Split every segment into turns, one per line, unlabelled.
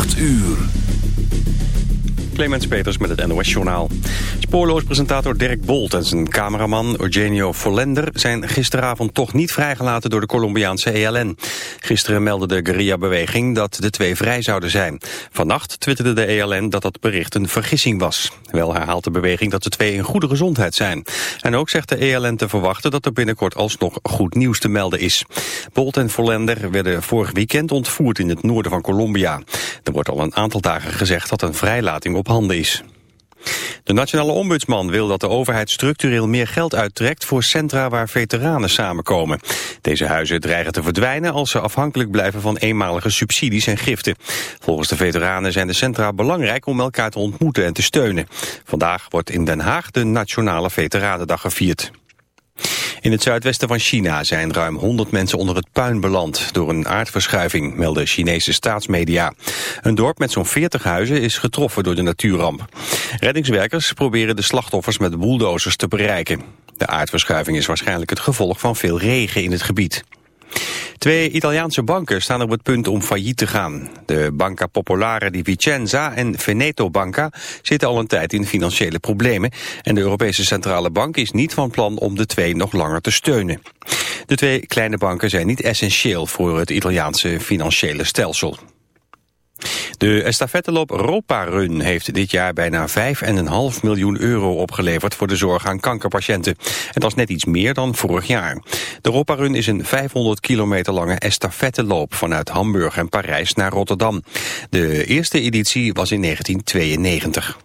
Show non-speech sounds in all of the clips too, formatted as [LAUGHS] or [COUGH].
8 uur. Clemens Peters met het NOS Journaal. Spoorloos presentator Dirk Bolt en zijn cameraman Eugenio Volender zijn gisteravond toch niet vrijgelaten door de Colombiaanse ELN. Gisteren meldde de Guerilla beweging dat de twee vrij zouden zijn. Vannacht twitterde de ELN dat dat bericht een vergissing was. Wel herhaalt de beweging dat de twee in goede gezondheid zijn. En ook zegt de ELN te verwachten dat er binnenkort alsnog goed nieuws te melden is. Bolt en Volender werden vorig weekend ontvoerd in het noorden van Colombia. Er wordt al een aantal dagen gezegd dat een vrijlating op handen is. De nationale ombudsman wil dat de overheid structureel meer geld uittrekt voor centra waar veteranen samenkomen. Deze huizen dreigen te verdwijnen als ze afhankelijk blijven van eenmalige subsidies en giften. Volgens de veteranen zijn de centra belangrijk om elkaar te ontmoeten en te steunen. Vandaag wordt in Den Haag de Nationale Veteranendag gevierd. In het zuidwesten van China zijn ruim 100 mensen onder het puin beland... door een aardverschuiving, melden Chinese staatsmedia. Een dorp met zo'n 40 huizen is getroffen door de natuurramp. Reddingswerkers proberen de slachtoffers met bulldozers te bereiken. De aardverschuiving is waarschijnlijk het gevolg van veel regen in het gebied. Twee Italiaanse banken staan op het punt om failliet te gaan. De Banca Popolare di Vicenza en Veneto Banca zitten al een tijd in financiële problemen... en de Europese Centrale Bank is niet van plan om de twee nog langer te steunen. De twee kleine banken zijn niet essentieel voor het Italiaanse financiële stelsel. De estafetteloop Ropa Run heeft dit jaar bijna 5,5 miljoen euro opgeleverd voor de zorg aan kankerpatiënten. En dat is net iets meer dan vorig jaar. De Ropa Run is een 500 kilometer lange estafetteloop vanuit Hamburg en Parijs naar Rotterdam. De eerste editie was in 1992.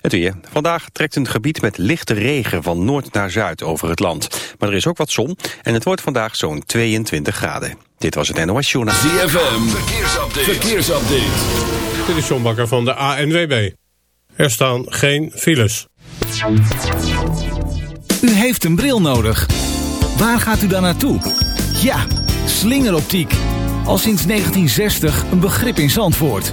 Het weer. Vandaag trekt een gebied met lichte regen van noord naar zuid over het land. Maar er is ook wat zon en het wordt vandaag zo'n 22 graden. Dit was het NOS Journaal. ZFM.
Verkeersupdate. Verkeersupdate. Dit is John Bakker van de ANWB. Er staan geen files. U heeft een bril nodig. Waar gaat u dan naartoe? Ja, slingeroptiek. Al sinds 1960 een begrip
in Zandvoort.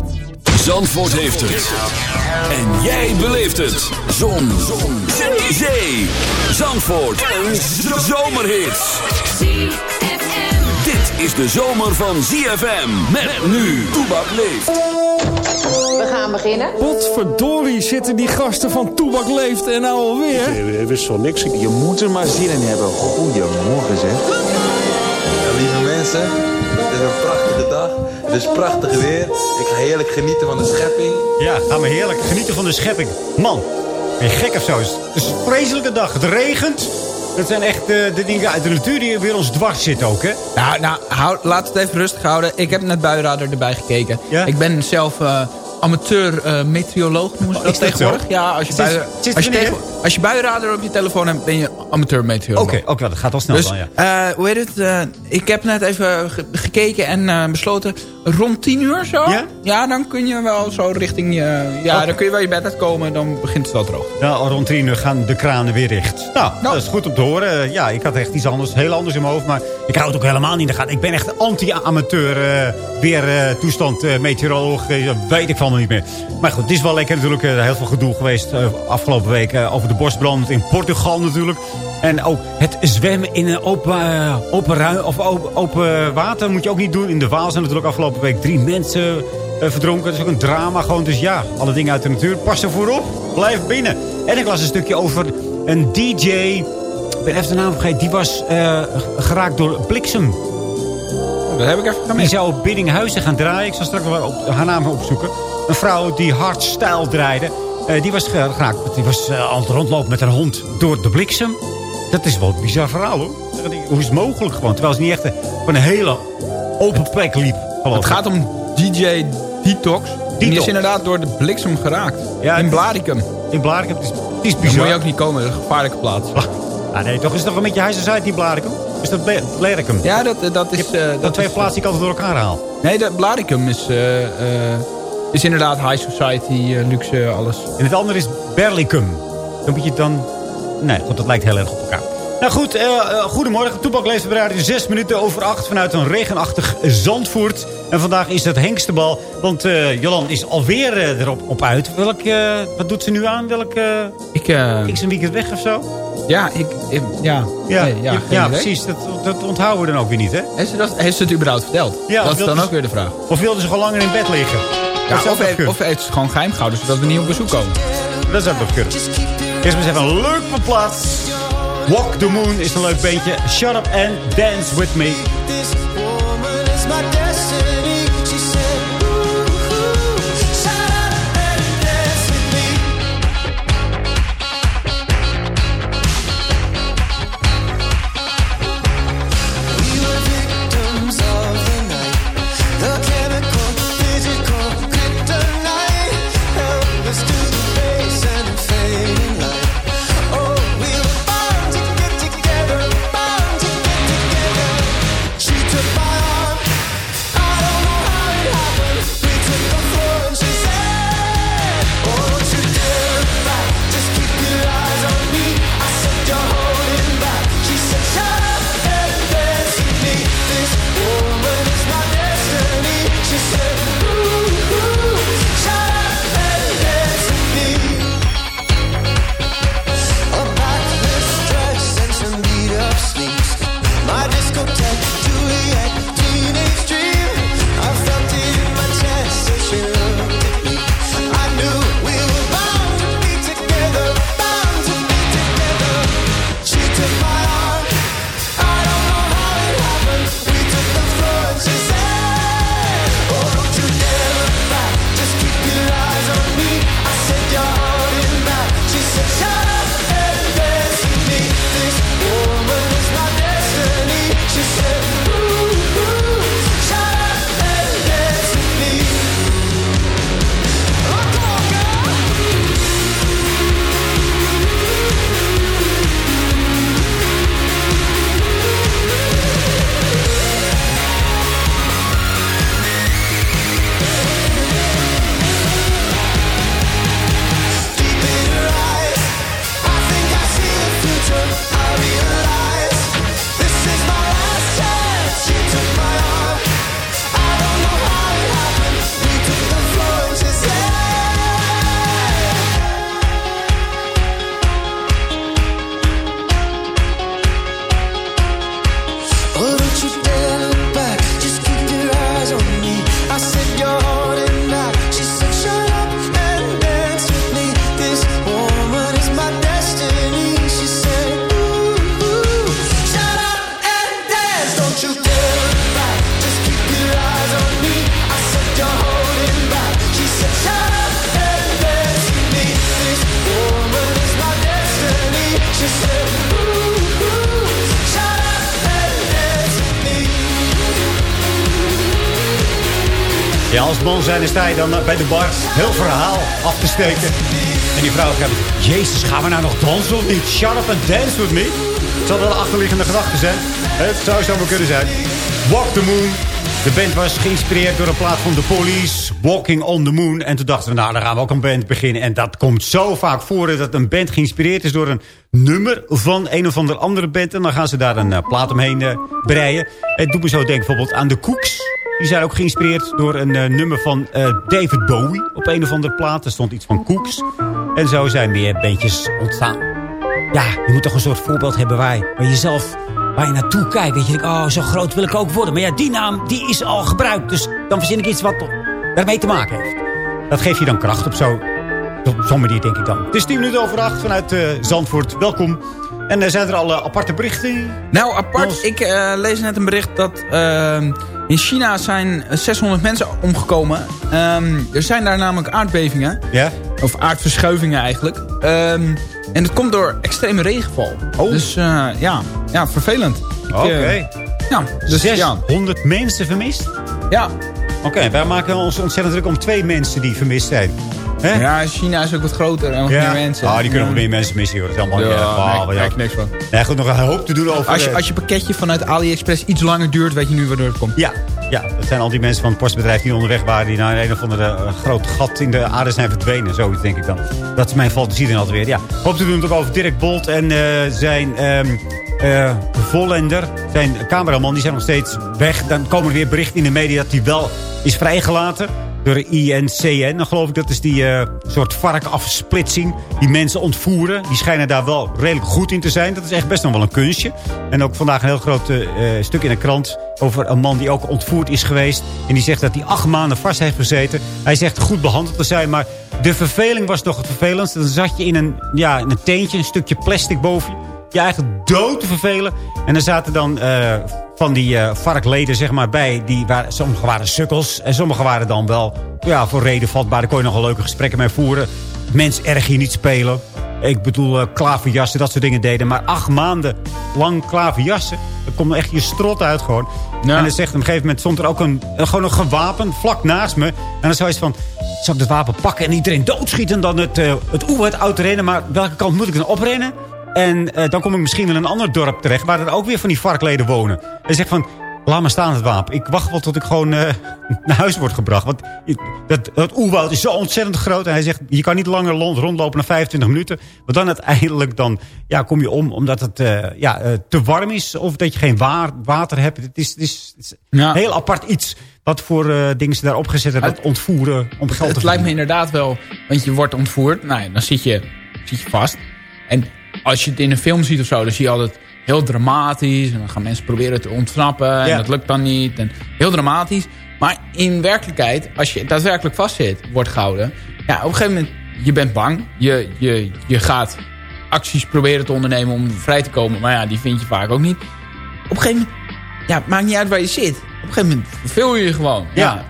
Zandvoort heeft het. En
jij beleeft het. Zon. Zon. Zee. Zandvoort. Een zomerhit. Dit is de zomer van ZFM. Met, Met nu. Toebak leeft.
We gaan beginnen. Potverdorie zitten die gasten van Toebak leeft en nou alweer. Ik eh, wist zo niks. Je moet er maar zin in hebben. Goedemorgen zeg lieve mensen. Het is een prachtige dag. Het is prachtig weer. Ik ga heerlijk genieten van de schepping. Ja, ga maar heerlijk genieten van de schepping.
Man, ben je gek of zo? Het is een vreselijke dag. Het regent. Dat zijn echt de, eh, de dingen uit de natuur die weer ons dwars zitten ook, hè?
Nou, nou hou, laat het even rustig houden. Ik heb net buienradar erbij gekeken. Ik ben zelf... Eh, amateur uh, meteoroloog noemen ze dat, tegenwoordig. Ja, als je, als, je buienradar op je telefoon hebt, ben je amateur meteoroloog.
Oké, okay, dat gaat al snel dus, dan,
ja. Eh, hoe heet het? Eh, ik heb net even gekeken en besloten rond tien uur zo. Ja? ja? dan kun je wel zo richting je... Ja, oh. dan kun je wel je bed uitkomen.
Dan begint het wel droog. Nou, rond tien uur gaan de kranen weer dicht. Nou, nou. dat is goed om te horen. Eh, ja, ik had echt iets anders, heel anders in mijn hoofd. Maar ik hou het ook helemaal niet in de gaten. Ik ben echt anti-amateur eh, weer uh, toestand uh, meteoroloog. weet ik van me niet meer. Maar goed, het is wel lekker natuurlijk. heel veel gedoe geweest afgelopen week over de borstbrand in Portugal natuurlijk. En ook oh, het zwemmen in een open, eh, open, ruim, of open, open, water moet je ook niet doen. In de Waal zijn natuurlijk afgelopen week drie mensen eh, verdronken. Dat is ook een drama gewoon. Dus ja, alle dingen uit de natuur. Pas ervoor op. Blijf binnen. En ik las een stukje over een DJ. Ik ben even de naam vergeten. Die was eh, geraakt door bliksem. Dat heb ik even gemist. Die zou op Biddinghuizen gaan draaien. Ik zal straks wel op, haar naam opzoeken. Een vrouw die stijl draaide. die was geraakt. Die was aan het rondlopen met haar hond door de bliksem. Dat is wel een bizar verhaal, hoor. Hoe is het mogelijk gewoon? Terwijl ze niet echt van eh, een hele open plek liep. Het gaat om DJ Detox. Die is inderdaad door de bliksem geraakt. Ja, in Blaricum. In Blaricum. Het is, is bizar. moet je ook niet komen. is een gevaarlijke plaats. [LAUGHS] Ah, nee, toch is het toch een beetje high society Blaricum? Is dat Blaricum? Ja, dat, eh, dat is... Uh, dat, twee plaatsen die ik altijd door elkaar haal. Nee,
dat Blaricum is... is inderdaad high society, luxe, alles. En het
andere is Berlicum. Dan moet je dan... Nee, goed, dat lijkt heel erg op elkaar. Nou goed, eh, eh, goedemorgen. Toepak 6 minuten over 8 vanuit een regenachtig zandvoert. En vandaag is dat Hengstebal, want uh, Jolan is alweer erop op uit. Welk, wat doet ze nu aan? Welk, ik, ik zijn weekend weg of zo? Ja, ik, ja, ja, ja, ja precies. Dat, dat onthouden we dan ook weer niet, hè? Heeft ze, dat, heeft ze het überhaupt verteld? Ja, dat is dan ook weer de
vraag. Of wilden ze gewoon langer in bed liggen? of, iets of heeft ze gewoon geheim gehouden, zodat we niet op bezoek komen.
Dat zou toch kunnen.
Eerst maar eens even een leuk plaats.
Walk the Moon is een leuk beentje. Shut up and dance with me. sta je dan bij de bar heel verhaal af te steken. En die vrouw gaat, jezus, gaan we nou nog dansen of niet? Shut up and dance with me. Het zal wel achterliggende gedachte zijn. Het zou zo maar kunnen zijn. Walk the Moon. De band was geïnspireerd door een plaat van The Police, Walking on the Moon. En toen dachten we, nou, dan gaan we ook een band beginnen. En dat komt zo vaak voor dat een band geïnspireerd is door een nummer van een of andere andere band. En dan gaan ze daar een eh, plaat omheen eh, breien. Het doet me zo denk bijvoorbeeld aan de Koeks. Die zijn ook geïnspireerd door een eh, nummer van eh, David Bowie. Op een of andere plaat. Er stond iets van Koeks. En zo zijn weer bandjes ontstaan. Ja, je moet toch een soort voorbeeld hebben waar je, waar je zelf waar je naartoe kijkt. Dat je denkt, oh, zo groot wil ik ook worden. Maar ja, die naam die is al gebruikt. Dus dan verzin ik iets wat daarmee te maken heeft. Dat geeft je dan kracht op zo'n zo manier, denk ik dan. Het is 10 minuten over acht vanuit eh, Zandvoort. Welkom. En zijn er al aparte berichten?
Nou, apart. Ik lees net een bericht dat... Ehm, in China zijn 600 eh, mensen omgekomen. Ehm, er zijn daar namelijk aardbevingen. Ja? Of aardverschuivingen eigenlijk. Ehm, en dat komt door extreme regenval. Oh. Dus eh, ja, ja,
vervelend. Eh, Oké. Okay. ja, dus, 600 mensen vermist? Ja. Oké, wij maken ons ontzettend druk om twee mensen die vermist zijn. Ja, China is ook wat groter. En wat meer mensen. Ah, die kunnen nog meer mensen missen, hoor. Dat is allemaal ja, ja, nee, ja. Ik niks van. Nee, goed, nog een hoop te doen over... Als je, als je pakketje vanuit AliExpress iets langer duurt, weet je nu waardoor het komt. Ja, ja, dat zijn al die mensen van het postbedrijf die onderweg waren... die naar een of andere eh, groot gat in de aarde zijn verdwenen. Zoiets denk ik dan. Dat is mijn fantasie dan altijd weer. Ja, hoop te doen het ook over Dirk Bolt en eh, zijn... Um, zijn cameraman, die zijn nog steeds weg. Dan komen er weer berichten in de media dat hij wel is vrijgelaten door de INCN. Dan geloof ik dat is die eh, soort varkafsplitsing. Die mensen ontvoeren. Die schijnen daar wel redelijk goed in te zijn. Dat is echt best nog wel een kunstje. En ook vandaag een heel groot eh, eh, stuk in de krant over een man die ook ontvoerd is geweest. En die zegt dat hij acht maanden vast heeft gezeten. Hij zegt goed behandeld te zijn, maar de verveling was toch het vervelendste. Dan zat je in een, ja, een teentje, een stukje plastic boven je. Je eigen dood te vervelen. En dan zaten dan van die eh, varkleden zeg maar, bij. Die waren, sommige waren sukkels en sommige waren dan wel ja, voor reden vatbaar. Daar kon je nogal leuke gesprekken mee voeren. Mens erg hier niet spelen. Ik bedoel, uh, klaverjassen, dat soort dingen deden. Maar acht maanden lang klaverjassen. Er komt echt je strot uit gewoon. En dan zegt op een gegeven moment stond er ook een, eh, gewoon een gewapen vlak naast me. En dan zou je van, zou ik dat wapen pakken en iedereen doodschieten? dan het, uh, het oe, het oud rennen. Maar welke kant moet ik dan oprennen? En eh, dan kom ik misschien in een ander dorp terecht... waar er ook weer van die varkleden wonen. En zeg van, laat me staan het wapen. Ik wacht wel tot ik gewoon eh, [LAUGHS] naar huis word gebracht. Want dat, dat oerwoud is zo ontzettend groot. En hij zegt, je kan niet langer rondlopen na 25 minuten. Want dan uiteindelijk dan, ja, kom je om omdat het eh, ja, te warm is. Of dat je geen water hebt. Het is, het is, een heel apart iets. Wat voor dingen ze daar opgezet hebben. Dat ontvoeren om geld te verdienen. Het lijkt me inderdaad wel. Want je wordt ontvoerd. Nou, dan zit
je, zit je vast. En als je het in een film ziet of zo, dan zie je altijd heel dramatisch. En dan gaan mensen proberen te ontsnappen. En dat lukt dan niet. En heel dramatisch. Maar in werkelijkheid, als je daadwerkelijk vastzit, wordt gehouden. Ja, op een gegeven moment, je bent bang. Je, je, je gaat acties proberen te ondernemen om vrij te komen. Maar ja, die vind je vaak ook niet.
Op een gegeven moment, ja, het maakt niet uit waar je zit. Op een gegeven moment verveel je je gewoon. Ja.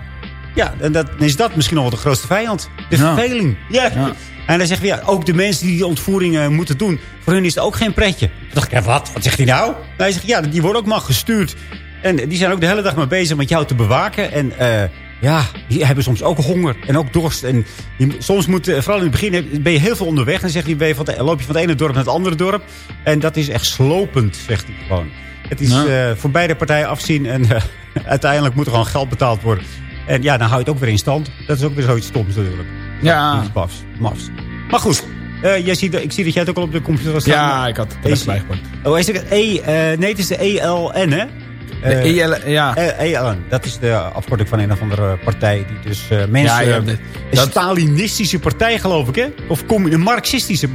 ja. en dat, dan is dat misschien nog wel de grootste vijand. De verveling. ja. En hij zegt, ja, ook de mensen die die ontvoeringen eh, moeten doen... voor hun is het ook geen pretje. Toen dacht ik, ja, wat? Wat zegt hij nou? hij zegt, ja, die worden ook maar gestuurd. En die zijn ook de hele dag maar bezig met jou te bewaken. En eh, ja, die hebben soms ook honger en ook dorst. En die, soms moet, eh, vooral in het begin, ben je heel veel onderweg. En dan zegt je van loop je van het ene dorp naar het andere dorp. En dat is echt slopend, zegt hij gewoon. Het is nou. voor beide partijen afzien. En [LAUGHS] uiteindelijk moet er gewoon geld betaald worden. En ja, dan hou je het ook weer in stand. Dat is ook weer zoiets stoms natuurlijk. Ja. Mafs. Maar goed. Uh, jij ziet, ik zie dat jij het ook al op de computer staat. Ja, ik had het even bijgepakt. Oh, is het E? Eh, nee, het is de ELN, hè?
De ELN, eh, e ja.
ELN, e dat is de afkorting van een of andere partij. Die dus uh, mensen... Ja, Stalinistische partij, geloof ik, hè? Of een marxistische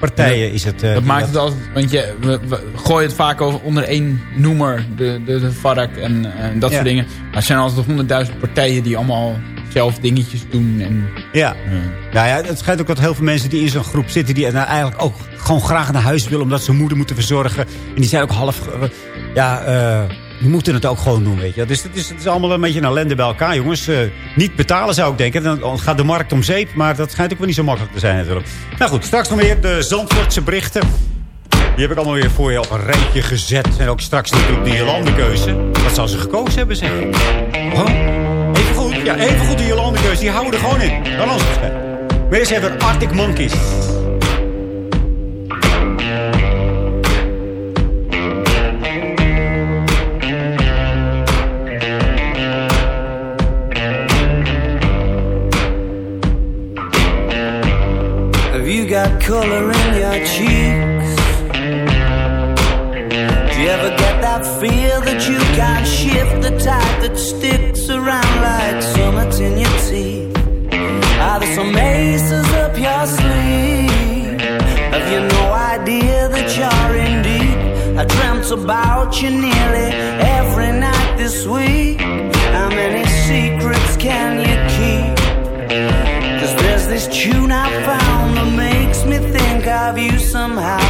partijen is het. dat maakt het
altijd, want je, we, gooien het vaak over onder één noemer, de, de, de vark en, dat soort dingen. Maar er zijn altijd honderdduizend
partijen die allemaal zelf dingetjes doen. En, ja. Eh. Nou ja, het schijnt ook dat heel veel mensen die in zo'n groep zitten... die nou eigenlijk ook gewoon graag naar huis willen... omdat ze moeder moeten verzorgen. En die zijn ook half... Eh, ja, eh, die moeten het ook gewoon doen, weet je. Dus het is, het is allemaal een beetje een ellende bij elkaar, jongens. niet betalen zou ik denken. Dan gaat de markt om zeep, maar dat schijnt ook wel niet zo makkelijk te zijn natuurlijk. Nou goed, straks nog weer de Zandvoortse berichten. Die heb ik allemaal weer voor je op een rijtje gezet. En ook straks natuurlijk die landenkeuze. Wat zou ze gekozen hebben, zeg. ik. Ja, even goed die Jolandekeus. Die houden er gewoon in. Dan het. Wees even Arctic Monkeys.
Have you got color in your cheek? I feel that you can't shift the tide that sticks around like much in your teeth. Are there some aces up your sleeve? Have you no idea that you're in deep? I dreamt about you nearly every night this week. How many secrets can you keep? Cause there's this tune I found that makes me think of you somehow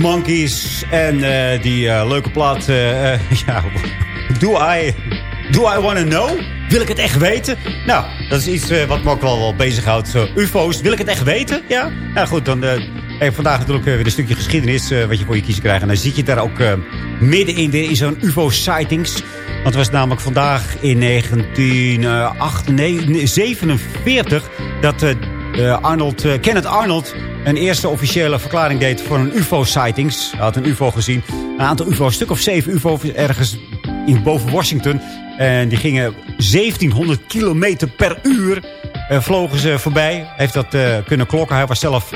Monkeys. En eh, die eh, leuke plaat, eh, [LAUGHS] ja, do I, do I to know? Wil ik het echt weten? Nou, dat is iets wat me ook wel, wel bezighoudt. Zo, UFO's, wil ik het echt weten? Ja? Nou goed, dan hey, vandaag natuurlijk weer een stukje geschiedenis wat je voor je kiezen krijgt. En dan zit je daar ook middenin in zo'n UFO-sightings. Want het was namelijk vandaag in 1947 dat eh, Arnold, eh, Kenneth Arnold een eerste officiële verklaring deed voor een UFO-sightings. Hij had een UFO gezien. Een aantal UFO's, een stuk of zeven UFO's ergens in boven Washington. En die gingen 1700 kilometer per uur eh, vlogen ze voorbij. Heeft dat kunnen klokken. Hij was zelf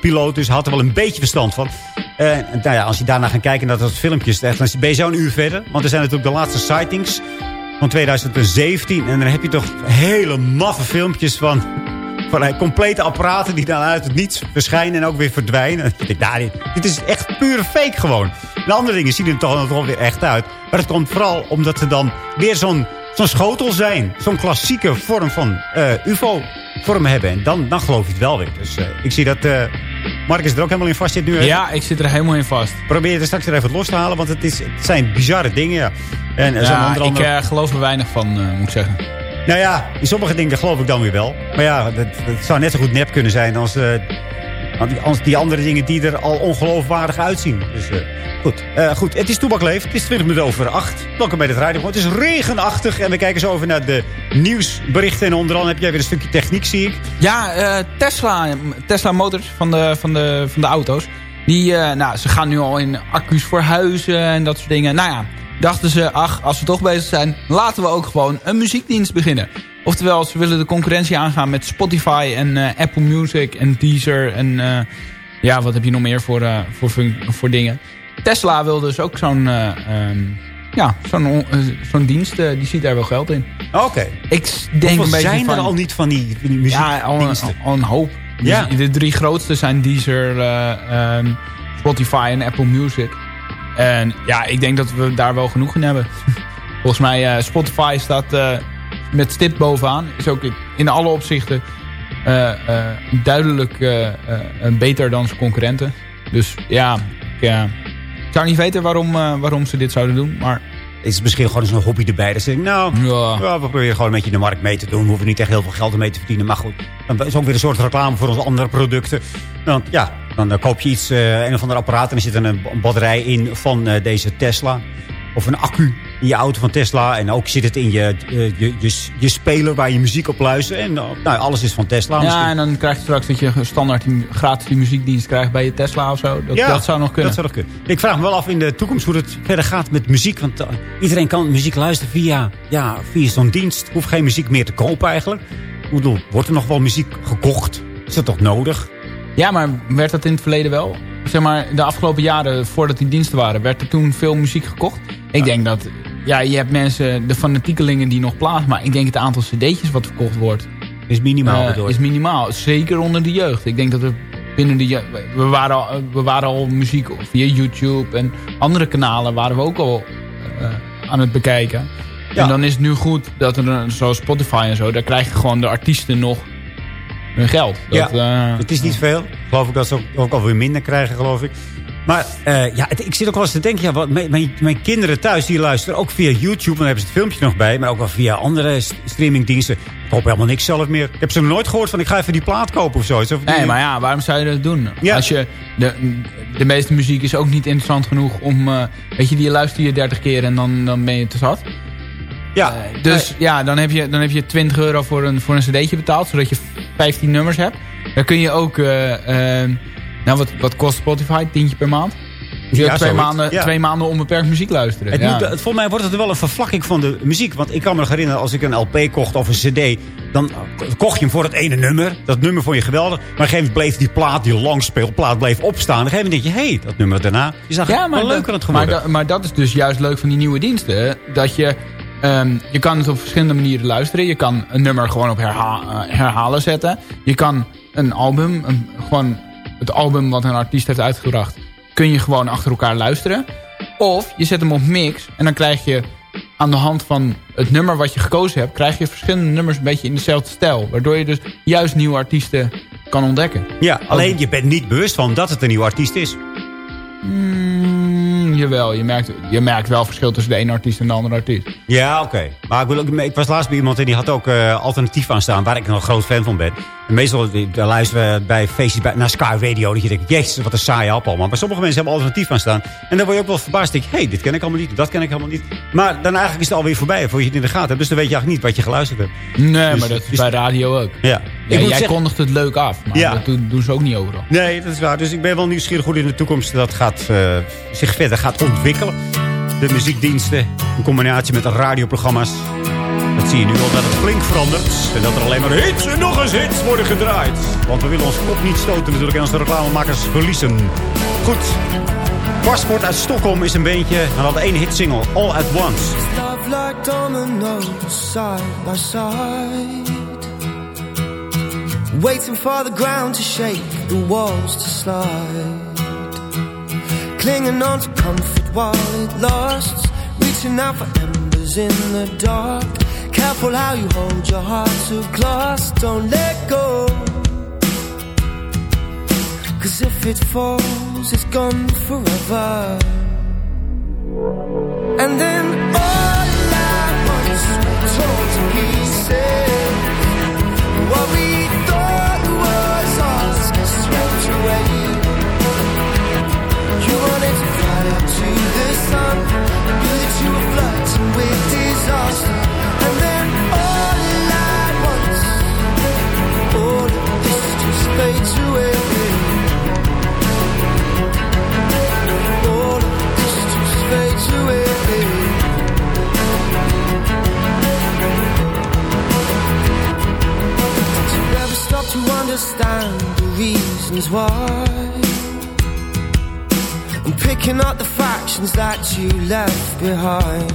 piloot, dus had er wel een beetje verstand van. nou ja, als je daarna gaat kijken naar dat filmpjes, dan ben je zo'n uur verder. Want er zijn natuurlijk de laatste sightings van 2017. En dan heb je toch hele maffe filmpjes van van eh, complete apparaten die dan uit het niets verschijnen en ook weer verdwijnen. Ik nou, dit, dit is echt pure fake gewoon. De andere dingen zien er toch, wel weer echt uit. Maar het komt vooral omdat ze dan weer zo'n zo'n schotel zijn. Zo'n klassieke vorm van eh, ufo-vorm hebben. En dan, dan geloof je het wel weer. Dus eh, ik zie dat... Uh, Marcus er ook helemaal in vast zit nu. Ja, ik zit er helemaal in vast. Probeer het straks er even los te halen, want het, is, het zijn bizarre dingen. Ja. ja,
ik geloof er weinig van, moet ik zeggen.
Nou ja, in sommige dingen geloof ik dan weer wel. Maar ja, het zou net zo goed nep kunnen zijn eh, als, die andere dingen die er al ongeloofwaardig uitzien. Dus eh, goed. Eh, goed, het is Toebakleef. Het is 20 minuten over 8. Welkom bij het rijden. Het is regenachtig en we kijken zo over naar de nieuwsberichten. En onder andere heb jij weer een stukje techniek, zie ik.
Ja, Tesla, Tesla Motors van de, van de, van de auto's. Die, nou, ze gaan nu al in accu's voor huizen en dat soort dingen. Nou ja, dachten ze, ach, als we toch bezig zijn, laten we ook gewoon een muziekdienst beginnen. Oftewel, ze willen de concurrentie aangaan met Spotify en eh, Apple Music en Deezer en eh, ja, wat heb je nog meer voor, eh, voor, voor dingen. Tesla wil dus ook zo'n ehm, ja, zo'n zo'n dienst, die ziet daar wel geld in. Oké. Ik denk we zijn er al niet van die, van die muziekdiensten? Ja, al een, hoop. Ja. De drie grootste zijn Deezer, ehm, Spotify en Apple Music. En ja, ik denk dat we daar wel genoeg in hebben. [LAUGHS] Volgens mij uh, Spotify staat eh, met stip bovenaan. Is ook in alle opzichten uh, duidelijk beter dan zijn concurrenten.
Dus ja, ik zou niet weten waarom, waarom ze dit zouden doen. Maar is het misschien gewoon eens een hobby erbij. Dat ze nou, ja. we proberen gewoon een beetje de markt mee te doen. We hoeven niet echt heel veel geld ermee te verdienen. Maar goed, dan is ook weer een soort reclame voor onze andere producten. Want ja, dan koop je iets, eh, een of ander apparaat en dan zit een batterij in van eh, deze Tesla. Of een accu in je auto van Tesla. En ook zit het in je, eh, je, je, speler waar je muziek op luistert. En nou, alles is van Tesla. Ja, en dan krijg je straks dat je standaard die, gratis die muziekdienst krijgt bij je Tesla of zo. Dat, ja, dat zou nog kunnen. Dat zou nog kunnen. Ik vraag me wel af in de toekomst hoe het verder gaat met muziek. Want iedereen kan muziek luisteren via, ja, via zo'n dienst. Hoeft geen muziek meer te kopen eigenlijk. wordt er nog wel muziek gekocht? Is dat toch nodig? Ja, maar werd dat in het verleden wel?
Zeg maar, de afgelopen jaren, voordat die diensten waren, werd er toen veel muziek gekocht? Ik denk dat, ja, je hebt mensen, de fanatiekelingen die nog plaatsen, maar ik denk het aantal cd'tjes wat verkocht wordt... Is minimaal eh, is minimaal, zeker onder de jeugd. Ik denk dat we binnen de jeugd, we waren al, we waren al muziek via YouTube en andere kanalen waren we ook al eh, aan het bekijken. En dan is het nu goed dat er, zoals Spotify en zo, daar krijg je gewoon de artiesten
nog hun geld. Dat, ja, eh, het is niet veel. Geloof ik dat ze ook, alweer minder krijgen, geloof ik. Maar eh, ja, ik zit ook wel eens te denken... Ja, wat, mijn, mijn, kinderen thuis die luisteren ook via YouTube... Dan hebben ze het filmpje nog bij... maar ook wel via andere streamingdiensten. Ik koop helemaal niks zelf meer. Ik heb ze nog nooit gehoord van... ik ga even die plaat kopen of zo? nee, maar ja, waarom zou je dat doen? Als je, de,
de meeste muziek is ook niet interessant genoeg om... Eh, weet je, die luister je 30 keer en dan, dan ben je te zat. Ja. dus ja, dan heb, je, dan heb je 20 euro voor een, voor een cd'tje betaald... zodat je 15 nummers hebt. Dan kun je ook... Eh, ehm, nou, wat, wat kost Spotify? Tientje per maand? Dus je ja, twee, maanden, twee maanden onbeperkt muziek luisteren. Het ja.
volgens mij wordt het wel een vervlakking van de muziek. Want ik kan me herinneren, als ik een LP kocht of een cd... dan kocht je hem voor het ene nummer. Dat nummer vond je geweldig. Maar op een gegeven moment bleef die plaat, die plaat bleef opstaan. Op een gegeven moment denk je, hé, hey, dat nummer daarna je zag ja, maar wel leuker aan het geworden.
Maar, maar, dat is dus juist leuk van die nieuwe diensten. Dat je Ehm, je kan het op verschillende manieren luisteren. Je kan een nummer gewoon op eh, herhalen zetten. Je kan een album, een, gewoon het album wat een artiest heeft uitgebracht... kun je gewoon achter elkaar luisteren. Of je zet hem op mix en dan krijg je aan de hand van het nummer wat je gekozen hebt... krijg je verschillende nummers een beetje in dezelfde stijl. Waardoor je dus juist nieuwe artiesten kan ontdekken.
Ja, alleen je bent niet bewust van dat het een nieuwe artiest is.
Mm, jawel, je merkt, je merkt
wel verschil tussen de ene artiest
en de andere artiest.
Ja, oké. Maar ik, wil ook, ik was laatst bij iemand en die had ook eh, alternatief aan staan... waar ik nog een groot fan van ben meestal eh, luisteren we bij feestjes bij, naar Sky Radio. Dat je denkt, jezus, wat een saaie appel. Maar sommige mensen hebben alternatief aan staan. En dan word je ook wel verbaasd. Denk, hey, dit ken ik allemaal niet, dat ken ik helemaal niet. Maar dan eigenlijk is het alweer voorbij, voor je het in de gaten hebt. Dus dan weet je eigenlijk niet wat je geluisterd hebt. Nee, dus maar dat is bij radio ook. Ja. jij kondigt het leuk af, maar ja. dat doen ze ook niet overal. Nee, dat is waar. Dus ik ben wel nieuwsgierig hoe in de toekomst dat gaat, eh, zich verder gaat ontwikkelen. De muziekdiensten in combinatie met radioprogramma's zie je nu al dat het flink verandert. En dat er alleen maar hits en nog eens hits worden gedraaid. Want we willen ons kop niet stoten natuurlijk en onze reclamemakers verliezen. Goed. Paspoort uit Stockholm is een beentje. En hadden één single All At Once.
Love like Waiting for the ground to shake, the walls to slide. Clinging on to comfort while it lasts. Reaching out for embers in the dark. careful how you hold your heart to glass. Don't let go. Cause if it falls, it's gone forever. And then
all I want's torn to pieces. What we thought was ours is swept away.
You wanted to fly up to the sun, but you were flirting with disaster. understand the reasons why I'm picking up the factions that you left behind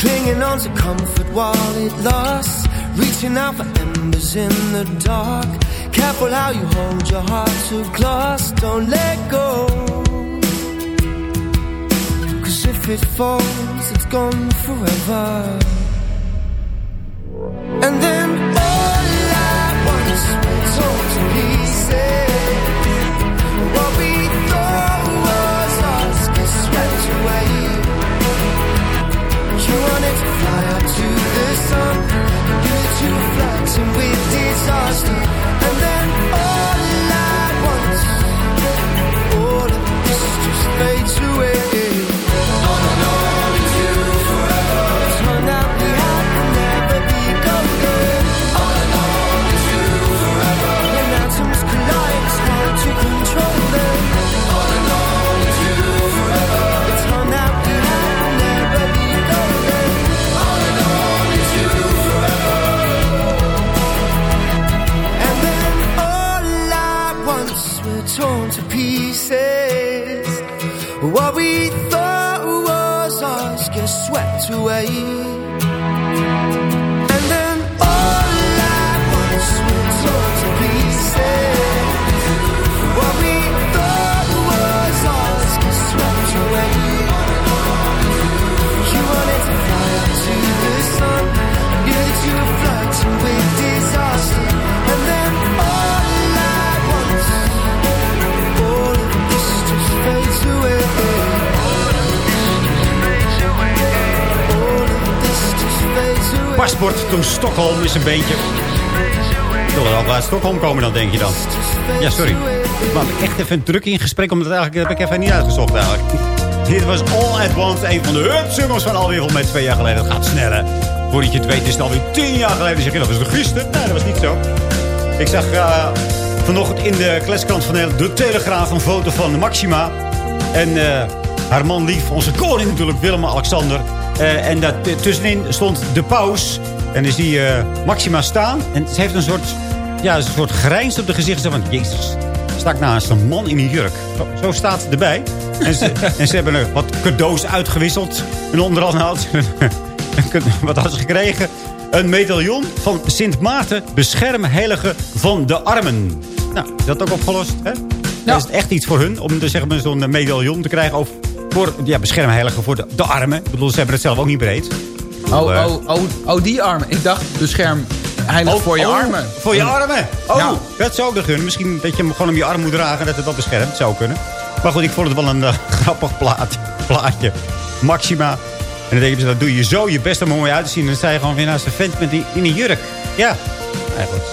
Clinging on to comfort while it lasts Reaching out for embers in the dark Careful how you hold your heart to glass Don't let go Cause if it falls, it's gone forever And then
is een beetje... Zullen we al uit Stockholm komen dan, denk je dan? Ja, sorry. Maar ik echt even druk in gesprek, omdat eigenlijk, heb ik even niet uitgezocht eigenlijk. Dit was All At Once, een van de hutsummers van wereld met twee jaar geleden. Het gaat sneller. Voordat je het weet is het alweer tien jaar geleden. Zeg je, dat was de gisteren? Nee, dat was niet zo. Ik zag uh, vanochtend in de kleskant van de, Telegraaf een foto van Maxima. En eh, haar man lief, onze koning natuurlijk, Willem-Alexander. Eh, en daar tussenin stond de paus en dan zie je eh, Maxima staan. En ze heeft een soort, ja, een soort grijns op de gezicht. Ze van, jezus, sta ik naast een man in een jurk. Zo, staat ze erbij. En ze, [LAUGHS] en ze hebben wat cadeaus uitgewisseld. En onderhand had [LAUGHS] wat had ze gekregen? Een medaillon van Sint Maarten, beschermheilige van de armen. Nou, is dat ook opgelost, hè? Is het echt iets voor hun om zeg maar, zo'n medaillon te krijgen? Of voor, ja, beschermheilige voor de, de armen. Ik bedoel, ze hebben het zelf ook niet breed oh, oh, oh, oh, die armen. Ik dacht, bescherm
heilig oh, voor je armen. Voor je armen?
Oh, dat zou ook nog kunnen. Misschien dat je hem gewoon om je arm moet dragen dat het dat beschermt. Zou kunnen. Maar goed, ik vond het wel een grappig plaat, plaatje. Maxima. En dan denk je: dat doe je zo je best om er mooi uit te zien. En dan sta je gewoon weer naar zijn vent met die, in een jurk. Ja. eigenlijk.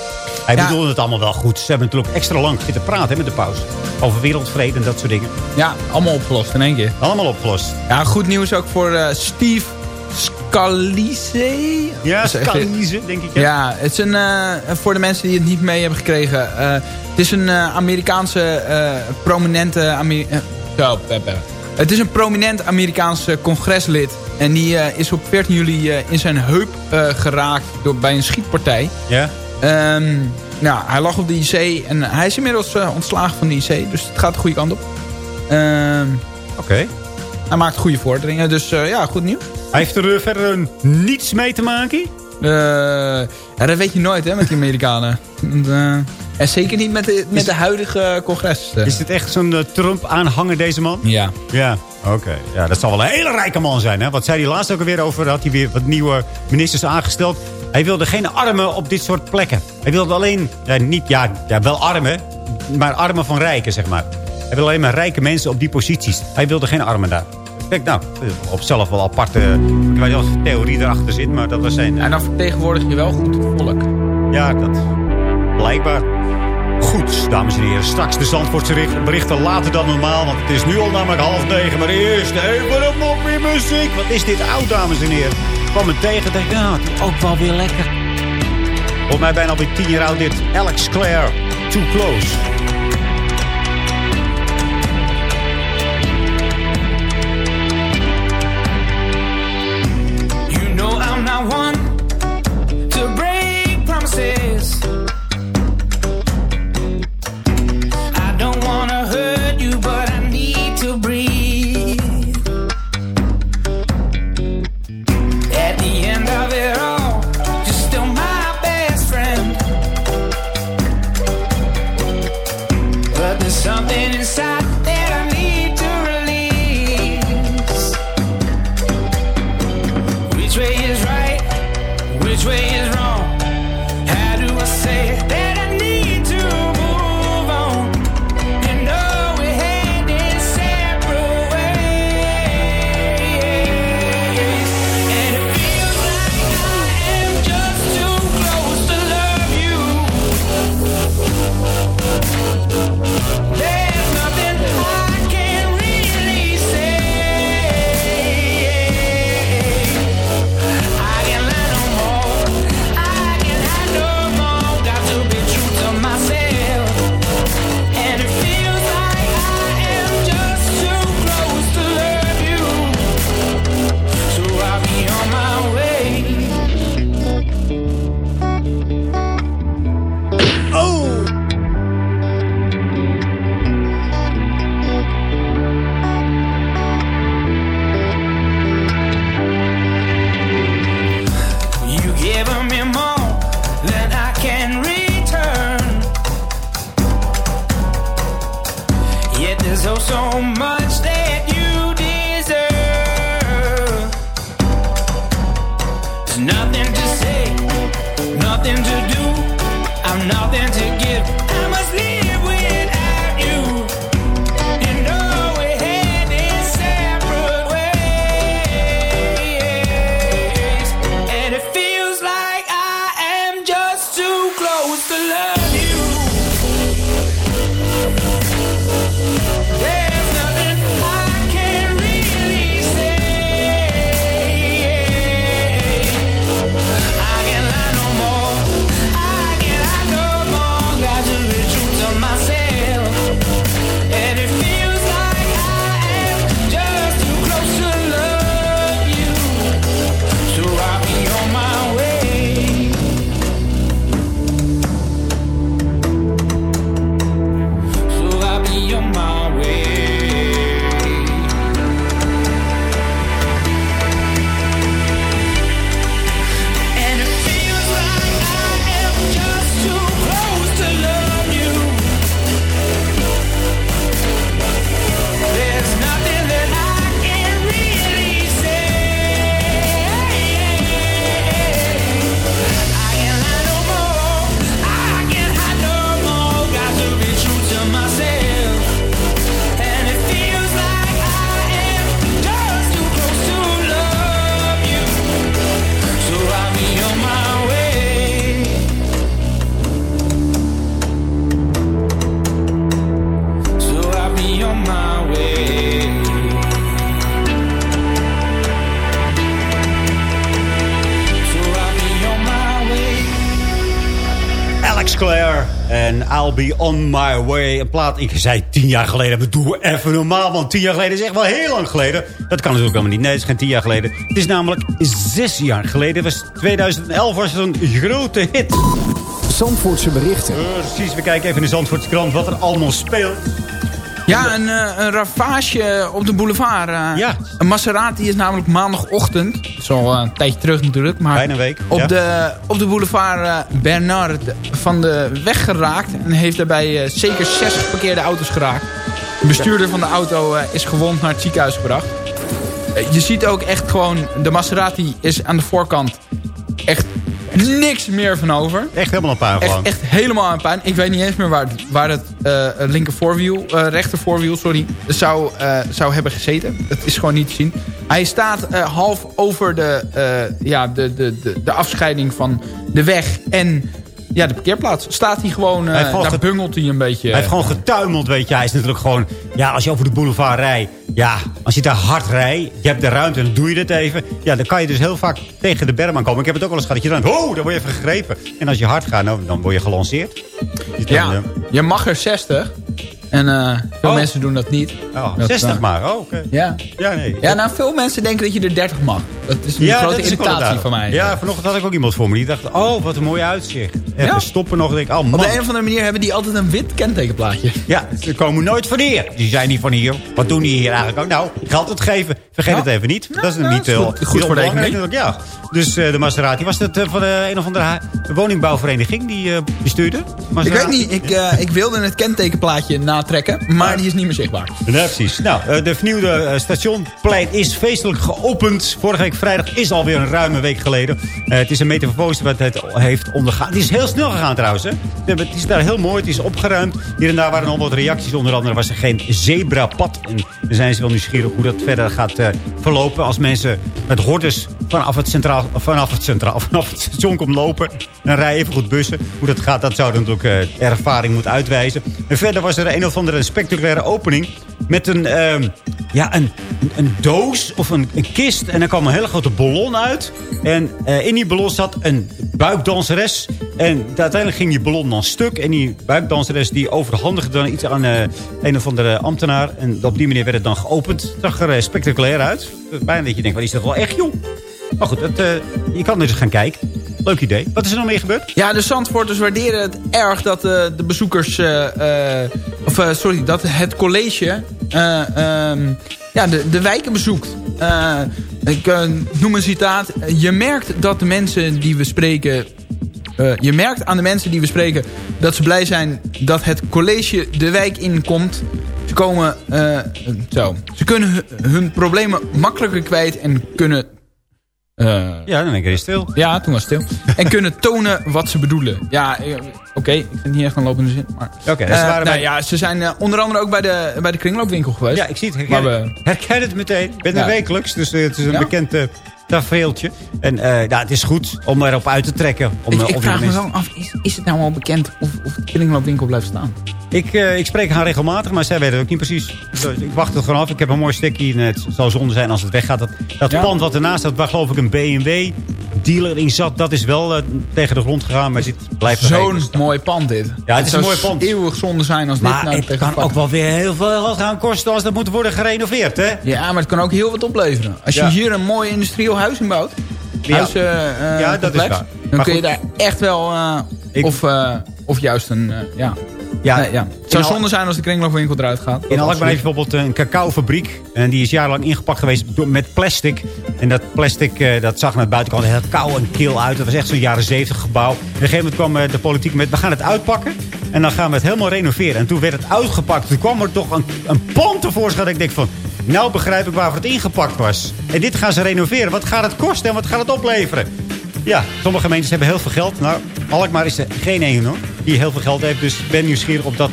Hij bedoelde het allemaal wel goed. Ze hebben natuurlijk extra lang zitten praten met de pauze. Over wereldvrede en dat soort dingen. Ja, allemaal opgelost in één keer. Allemaal opgelost. Ja, goed nieuws ook voor
Steve Scalise? Ja, Scalise, denk ik. Ja, ja het is een, eh, voor de mensen die het niet mee hebben gekregen. Eh, het is een eh, Amerikaanse prominente... Ameri oh, het is een prominent Amerikaanse congreslid. En die is op 14 juli in zijn heup geraakt door, bij een schietpartij. Ja. nou, hij lag op de IC en hij is inmiddels ontslagen van de IC. Dus het gaat de goede kant op. Ehm, Oké. Hij maakt goede vorderingen, dus eh, ja, goed nieuws. Hij heeft er eh, verder eh, niets mee te maken? ja, dat weet je nooit
hè, met die Amerikanen. en zeker niet met de, met de huidige congres. Is dit echt zo'n Trump-aanhanger, deze man? Ja. Ja, oké. Ja, dat zal wel een hele rijke man zijn. Hè? Wat zei hij laatst ook alweer over? Had hij weer wat nieuwe ministers aangesteld. Hij wilde geen armen op dit soort plekken. Hij wilde alleen, niet, ja wel armen, maar armen van rijken, zeg maar. Hij wil alleen maar rijke mensen op die posities. Hij wilde geen armen daar. Kijk, nou, eh, op zelf wel aparte... Ik weet niet theorie erachter zit, maar dat was zijn... Eh, en dan vertegenwoordig je wel goed het volk. Ja, dat... Blijkbaar. Goed, dames en heren. Straks de Zandvoortse berichten later dan normaal. Want het is nu al namelijk half negen. Maar eerst even een moppie muziek. Wat is dit oud, dames en heren. Ik kwam me tegen en ik nou, het is ook wel weer lekker. Volgens mij bijna alweer tien jaar oud dit. Alex Clare, Too Close. I'll be on my way. Een plaat, ik zei tien jaar geleden, we doen even normaal. Want tien jaar geleden is echt wel heel lang geleden. Dat kan natuurlijk helemaal niet. Nee, het is geen tien jaar geleden. Het is namelijk zes jaar geleden. Was 2011 was het een grote hit. Zandvoortse berichten. Precies, we kijken even in de Zandvoortse krant wat er allemaal speelt.
Ja, een, eh, een ravage eh, op de boulevard. Eh. ja. Een Maserati is namelijk maandagochtend. Dat is al een tijdje terug natuurlijk. Maar Bijna een week. Op, de, op de boulevard Bernard van de weg geraakt. En heeft daarbij zeker zes geparkeerde auto's geraakt. De bestuurder van de auto is gewond naar het ziekenhuis gebracht. je ziet ook echt gewoon... De Maserati is aan de voorkant echt niks meer van over. Echt helemaal aan pijn gewoon. Echt, echt, helemaal aan pijn. Ik weet niet eens meer waar, waar het uh, eh, eh, linker voorwiel, eh, rechter voorwiel, sorry, zou, zou hebben gezeten. Dat is gewoon niet te zien. Hij staat half over de, ja, de, de, de, de afscheiding van de weg en
ja, de parkeerplaats. Staat hij gewoon, hij eh, daar bungelt hij een beetje. Hij heeft gewoon getuimeld, weet je. Hij is natuurlijk gewoon, ja, als je over de boulevard rijdt. Ja, als je daar hard rijdt, je hebt de ruimte dan doe je dit even. Ja, dan kan je dus heel vaak tegen de berman komen. Ik heb het ook wel eens gehad dat je dan, oh, dan word je even gegrepen. En als je hard gaat, nou, dan word je gelanceerd. ja, eh, je mag er 60. En eh, veel oh.
mensen doen dat niet. 60 maar, oh, oké. Ja. Ja, nee. ja, nou, veel mensen denken dat je er 30 mag.
Dat is een grote is irritatie van mij. Ja, vanochtend had ik ook iemand voor me die dacht, oh, wat een mooi uitzicht. En ja. stoppen nog, denk oh man. Op de een of andere manier hebben die altijd een wit kentekenplaatje. Ja, ze komen nooit van hier. Die zijn niet van hier. Wat doen die hier eigenlijk ook? Nou, geld het geven. Vergeet het even niet. dat is een niet heel goed, voor de economie. Ja. Dus uh, de Maserati, was dat eh, van een of andere woningbouwvereniging die bestuurde? Ik weet niet, ik, ik wilde het kentekenplaatje natrekken. Maar die is niet meer zichtbaar. Ja, precies. Nou, eh, de vernieuwde eh, stationplein is feestelijk geopend. Vorige week vrijdag is alweer een ruime week geleden. Eh, het is een metamorfose wat het heeft ondergaan. Het is heel snel gegaan trouwens. Het is daar heel mooi. Het is opgeruimd. Hier en daar waren al wat reacties. Onder andere was er geen zebrapad. En dan zijn ze wel nieuwsgierig hoe dat verder gaat verlopen. Als mensen met hordes vanaf het centraal, vanaf het centraal, [LAUGHS] vanaf het station komen lopen. En dan rijden even goed bussen. Hoe dat gaat, dat zou natuurlijk ervaring moeten uitwijzen. En verder was er een van de spectaculaire opening. Met een, ehm, ja, een, een doos of een, kist. En er kwam een hele grote ballon uit. En eh, in die ballon zat een buikdanseres. En uiteindelijk ging die ballon dan stuk. En die buikdanseres die overhandigde dan iets aan eh, een of andere ambtenaar. En op die manier werd het dan geopend. Het zag er eh, spectaculair uit. Bijna dat je denkt, wat is dat wel echt, jong Maar goed, je kan dus gaan kijken. Leuk idee. Wat is er nog mee gebeurd? Ja, de Zandvoorters
waarderen het erg dat eh, de bezoekers... Eh, eh, of sorry, dat het college... Ehm, ja, de, de wijken bezoekt. ik noem een citaat. Je merkt dat de mensen die we spreken je merkt aan de mensen die we spreken dat ze blij zijn dat het college de wijk inkomt. Ze, komen, zo. ze kunnen hun problemen makkelijker kwijt en kunnen eh, ja, dan denk ik stil. Ja, toen was het stil. en kunnen tonen wat ze bedoelen. Ja, eh, oké, ik vind hier niet echt een lopende zin. Maar, Oké. ze eh, waren nou bij... ja, ze zijn onder andere ook bij de, bij
de kringloopwinkel geweest. Ja, ik zie het. Herken, maar herken het meteen. Ik ben er wekelijks, dus het is een bekend tafereeltje. En uh, het is goed om erop uit te trekken. Om, ik, ik vraag me wel
af, is, is het nou al bekend of, of de kringloopwinkel blijft staan?
Ik, eh, ik spreek haar regelmatig, maar zij weet het ook niet precies. Dus ik wacht het gewoon af. Ik heb een mooi stekje. het zal zonde zijn als het weggaat. Dat, dat pand wat ernaast staat, waar geloof ik een BMW dealer in zat. Dat is wel eh, tegen de grond gegaan, maar zit blijft Zo'n mooi pand dit. Ja, het, is een mooi pand.
eeuwig zonde zijn als maar dit nou het kan ook
wel weer heel veel
gaan kosten als dat moet worden gerenoveerd, hè? Ja, maar het kan ook heel wat opleveren. Als je hier een mooi industrieel huis in bouwt, ja. Eh, ja dat is waar. dan maar kun je daar echt wel... of, of juist een... ja
ja, ja. Het zou zonde zijn als de kringloopwinkel eruit gaat. In Alkmaar heeft bijvoorbeeld een cacaofabriek. En die is jarenlang ingepakt geweest met plastic. En dat plastic, eh, dat zag naar de buitenkant heel kou en keel uit. Dat was echt zo'n jaren zeventig gebouw. En op een gegeven moment kwam eh, de politiek met, we gaan het uitpakken. En dan gaan we het helemaal renoveren. En toen werd het uitgepakt. Toen kwam er toch een, een plan tevoorschijn. Dat ik denk van, nou begrijp ik waarvoor het ingepakt was. En dit gaan ze renoveren. Wat gaat het kosten en wat gaat het opleveren? Ja, sommige gemeentes hebben heel veel geld. Nou, Alkmaar is er geen ene hoor, die heel veel geld heeft. Dus ben nieuwsgierig op dat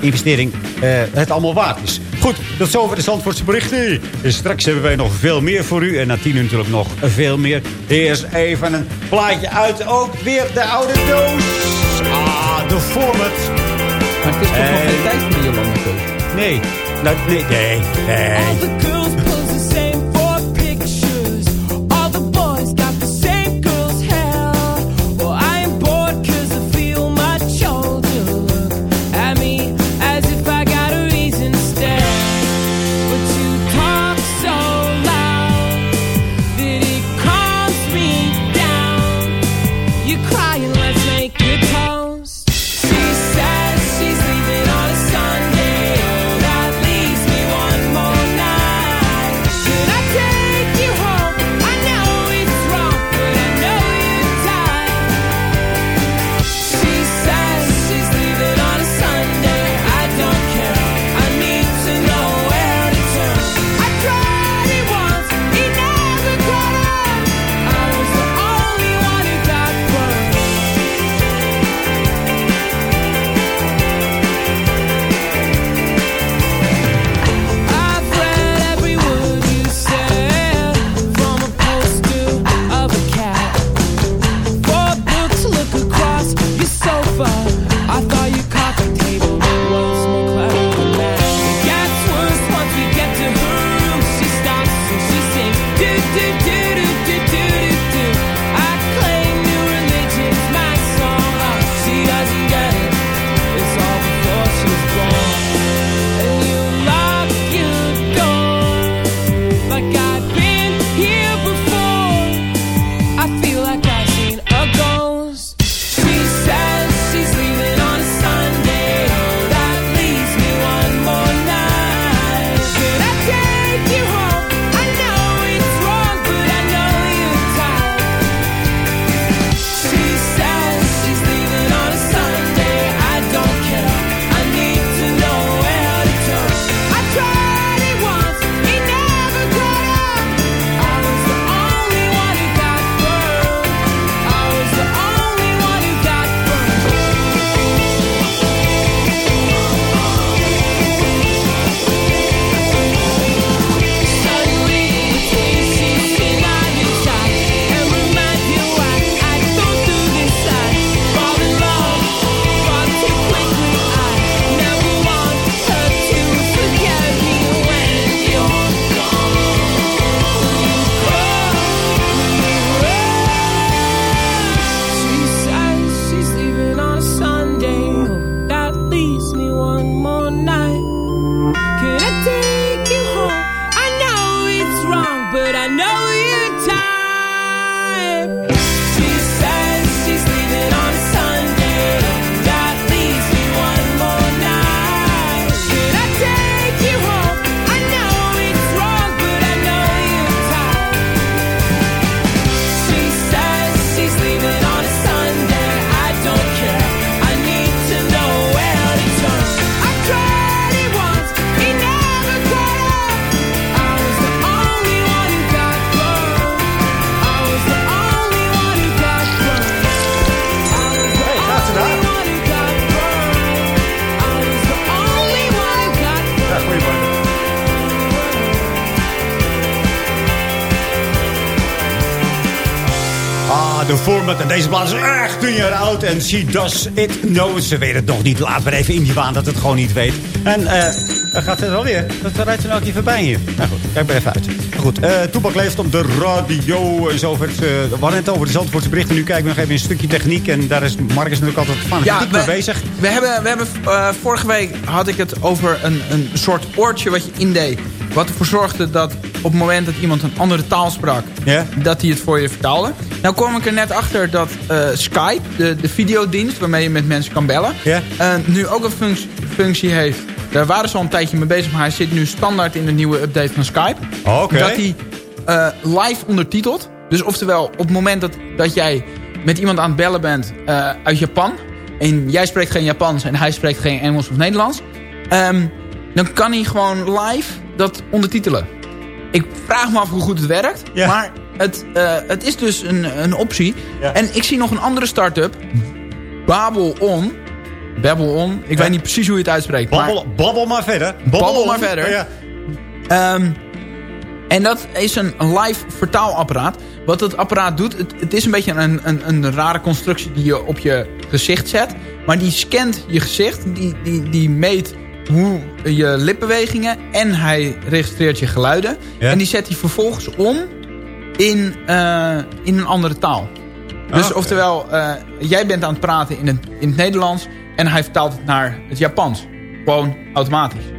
investering eh, het allemaal waard is. Goed, dat is over de Zandvoortse berichten. Dus straks hebben wij nog veel meer voor u. En na tien uur natuurlijk nog veel meer. Eerst even een plaatje uit. Ook weer de oude doos. Ah, de format. Maar het is toch nog geen eh, tijd meer, Jolanda? Nou, nee.
nee, nee,
nee.
deze plaat is echt tien jaar oud. En she does it know. Ze weet het nog niet. Laat maar even in die baan dat het gewoon niet weet. En eh, gaat het alweer. Dat rijdt er ook even voorbij hier. Nou goed, kijk maar even uit. goed, uh, Toepak leeft op de radio. Eh, zo werd. Eh, we hadden het over de Zandvoortse berichten. Nu kijken we nog even een stukje techniek. En daar is Marcus natuurlijk altijd van. ja, we, mee bezig. We hebben, we hebben, vorige week had ik het over een, een soort
oortje wat je indeed. Wat ervoor zorgde dat op het moment dat iemand een andere taal sprak... dat hij het voor je vertaalde. Nou kwam ik er net achter dat eh, Skype, de, de videodienst waarmee je met mensen kan bellen, yeah. nu ook een functie, functie heeft. Daar waren ze al een tijdje mee bezig, maar hij zit nu standaard in de nieuwe update van Skype. Oh, dat hij eh, live ondertitelt. Dus oftewel, op het moment dat, dat jij met iemand aan het bellen bent eh, uit Japan, en jij spreekt geen Japans en hij spreekt geen Engels of Nederlands, um, dan kan hij gewoon live dat ondertitelen. Ik vraag me af hoe goed het werkt, maar het, eh, het is dus een, een optie. En ik zie nog een andere start-up. Babel On. Babel On. Ik weet niet precies hoe je het uitspreekt. Babbel maar, babbel maar verder. Babbel, maar verder. Oh, ehm, en dat is een live vertaalapparaat. Wat het apparaat doet, het, is een beetje een, een, een, rare constructie die je op je gezicht zet. Maar die scant je gezicht, die, die, die meet hoe je lipbewegingen en hij registreert je geluiden. En die zet hij vervolgens om in, eh, in een andere taal. Ah, dus oftewel, eh, jij bent aan het praten in het, in het Nederlands... en hij vertaalt het naar het Japans. Gewoon automatisch. [LAUGHS]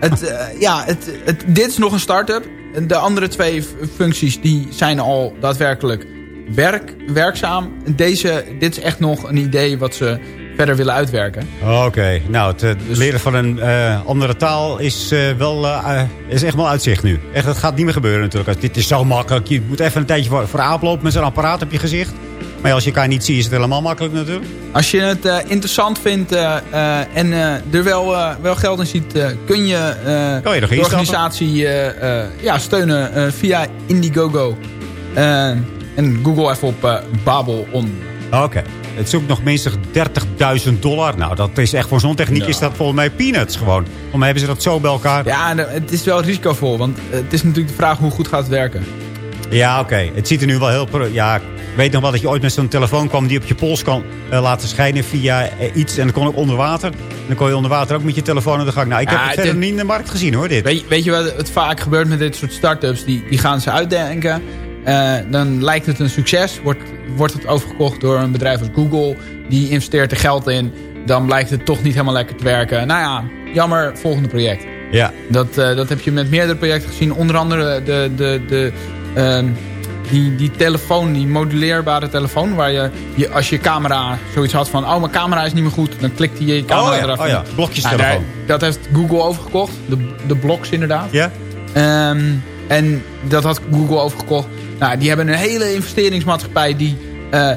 het, eh, ja, het, dit is nog een start-up. De andere twee functies die zijn al daadwerkelijk werk, werkzaam. Deze, dit is echt nog een idee wat ze verder willen uitwerken.
Oké, nou het eh, dus- leren van een eh, andere taal is, eh, wel, is echt wel uitzicht nu. Echt, dat gaat niet meer gebeuren natuurlijk. dit is zo makkelijk. Je moet even een tijdje voor, voor lopen met zo'n apparaat op je gezicht. Maar als je elkaar niet ziet, is het helemaal makkelijk natuurlijk. Als je het
interessant vindt en er wel, wel geld in ziet, kun je, je de organisatie ja, steunen via Indiegogo.
en Google even op Babel on Oké. Het zoekt nog minstens 30.000 dollar. Nou, dat is echt voor zo'n techniek nou. is dat volgens mij peanuts gewoon. Om hebben ze dat zo bij elkaar. Ja, eh, het is wel risicovol. Want eh, het is natuurlijk de vraag hoe goed gaat het werken. Ja, oké. Het ziet er nu wel heel... Ja, ik weet nog wel dat je ooit met zo'n telefoon kwam... die op je pols kan eh, laten schijnen via iets. En dan kon ook onder water. En dan kon je onder water ook met je telefoon aan de gang. Nou, ik heb het verder niet in de markt gezien,
hoor, dit. Weet, weet je wat het vaak gebeurt met dit soort start-ups? Die, die gaan ze uitdenken... Eh, dan lijkt het een succes. Wordt, wordt het overgekocht door een bedrijf als Google. Die investeert er geld in. Dan blijkt het toch niet helemaal lekker te werken. Nou ja, jammer, volgende project. Ja. Dat, eh, dat heb je met meerdere projecten gezien. Onder andere de, de, de, ehm, die, die telefoon, die moduleerbare telefoon. Waar je, je, als je camera zoiets had van... Oh, mijn camera is niet meer goed. Dan klikte je je oh camera oh, eraf. Oh ja, blokjes nou, dat heeft Google overgekocht. De, de blocks inderdaad. Ja. Ehm, en dat had Google overgekocht. Nou, die hebben een hele investeringsmaatschappij die eh,